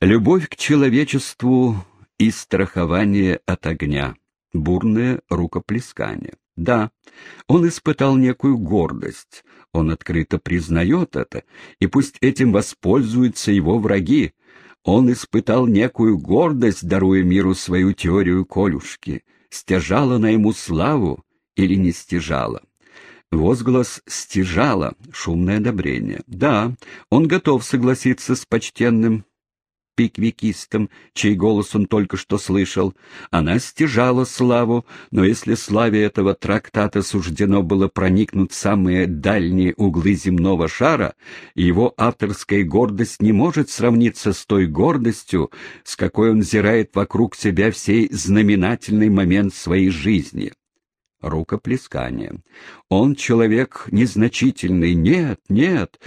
Любовь к человечеству и страхование от огня, бурное рукоплескание. Да, он испытал некую гордость, он открыто признает это, и пусть этим воспользуются его враги. Он испытал некую гордость, даруя миру свою теорию Колюшки. Стяжала на ему славу или не стяжала? Возглас стяжала, шумное одобрение. Да, он готов согласиться с почтенным пиквикистом, чей голос он только что слышал. Она стяжала славу, но если славе этого трактата суждено было проникнуть в самые дальние углы земного шара, его авторская гордость не может сравниться с той гордостью, с какой он зирает вокруг себя всей знаменательный момент своей жизни рукоплескание. Он человек незначительный. Нет, нет,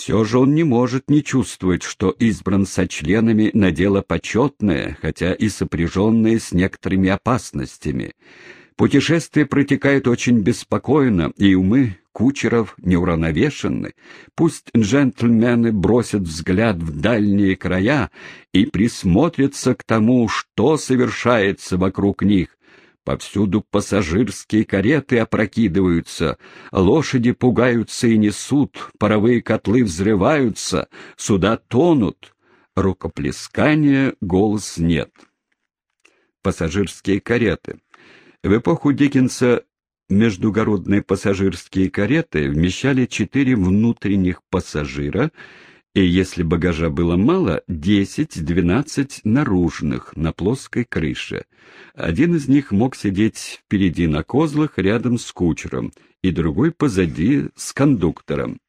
все же он не может не чувствовать, что избран сочленами на дело почетное, хотя и сопряженное с некоторыми опасностями. Путешествие протекает очень беспокойно, и умы кучеров неуравновешены. Пусть джентльмены бросят взгляд в дальние края и присмотрятся к тому, что совершается вокруг них, Повсюду пассажирские кареты опрокидываются, лошади пугаются и несут, паровые котлы взрываются, суда тонут. Рукоплескания голос нет. Пассажирские кареты. В эпоху Диккенса междугородные пассажирские кареты вмещали четыре внутренних пассажира — и если багажа было мало, десять-двенадцать наружных на плоской крыше. Один из них мог сидеть впереди на козлах рядом с кучером, и другой позади с кондуктором.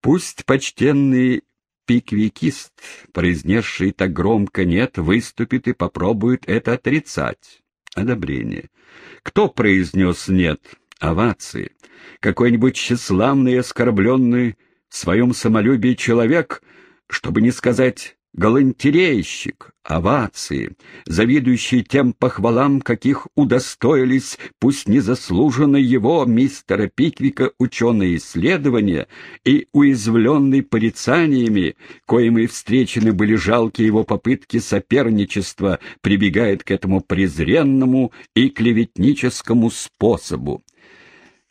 Пусть почтенный пиквикист, произнесший так громко «нет», выступит и попробует это отрицать. Одобрение. Кто произнес «нет»? Овации. Какой-нибудь тщеславный и оскорбленный в своем самолюбии человек, чтобы не сказать галантерейщик, овации, завидующий тем похвалам, каких удостоились, пусть незаслуженно его, мистера Пиквика, ученые исследования и уязвленный порицаниями, коими встречены были жалкие его попытки соперничества, прибегает к этому презренному и клеветническому способу.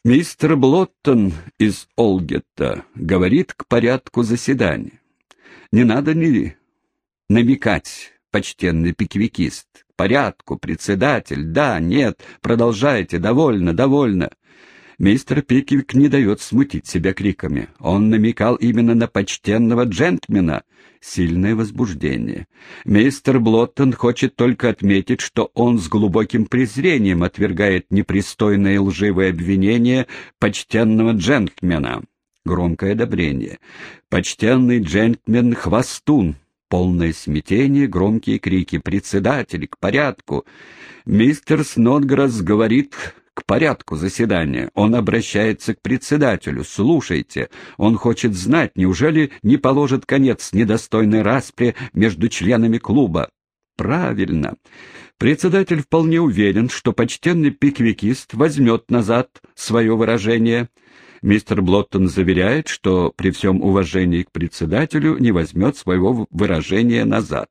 Мистер Блоттон из Олгетта говорит к порядку заседания. Не надо ни намекать, почтенный пиквикист. Порядку, председатель, да, нет, продолжайте, довольно, довольно. Мистер Пиквик не дает смутить себя криками. Он намекал именно на почтенного джентльмена. Сильное возбуждение. Мистер Блоттон хочет только отметить, что он с глубоким презрением отвергает непристойное и лживое обвинение почтенного джентльмена. Громкое одобрение. Почтенный джентльмен — хвостун. Полное смятение, громкие крики. «Председатель, к порядку!» Мистер Снодграсс говорит к порядку заседания. Он обращается к председателю. Слушайте, он хочет знать, неужели не положит конец недостойной распре между членами клуба? Правильно. Председатель вполне уверен, что почтенный пиквикист возьмет назад свое выражение. Мистер Блоттон заверяет, что при всем уважении к председателю не возьмет своего выражения назад.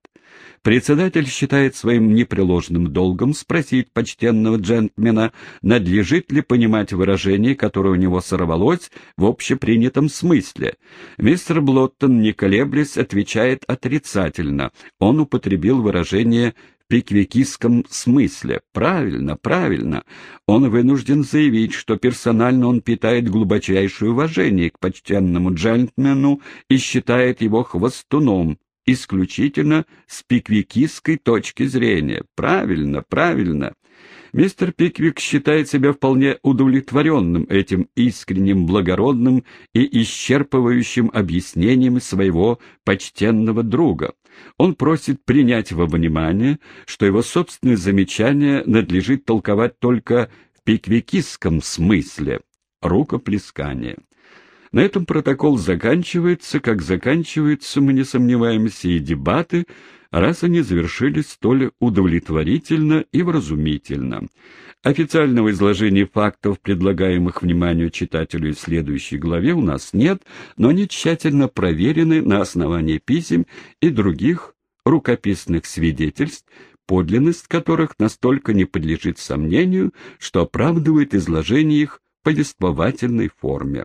Председатель считает своим непреложным долгом спросить почтенного джентльмена, надлежит ли понимать выражение, которое у него сорвалось в общепринятом смысле. Мистер Блоттон, не колеблясь, отвечает отрицательно. Он употребил выражение пиквикистском смысле. Правильно, правильно. Он вынужден заявить, что персонально он питает глубочайшее уважение к почтенному джентльмену и считает его хвостуном, исключительно с пиквикистской точки зрения. Правильно, правильно. Мистер Пиквик считает себя вполне удовлетворенным этим искренним, благородным и исчерпывающим объяснением своего почтенного друга. Он просит принять во внимание, что его собственные замечания надлежит толковать только в пиквикистском смысле — рукоплескание. На этом протокол заканчивается, как заканчиваются, мы не сомневаемся, и дебаты, раз они завершились столь удовлетворительно и вразумительно. Официального изложения фактов, предлагаемых вниманию читателю в следующей главе, у нас нет, но они тщательно проверены на основании писем и других рукописных свидетельств, подлинность которых настолько не подлежит сомнению, что оправдывает изложение их в повествовательной форме.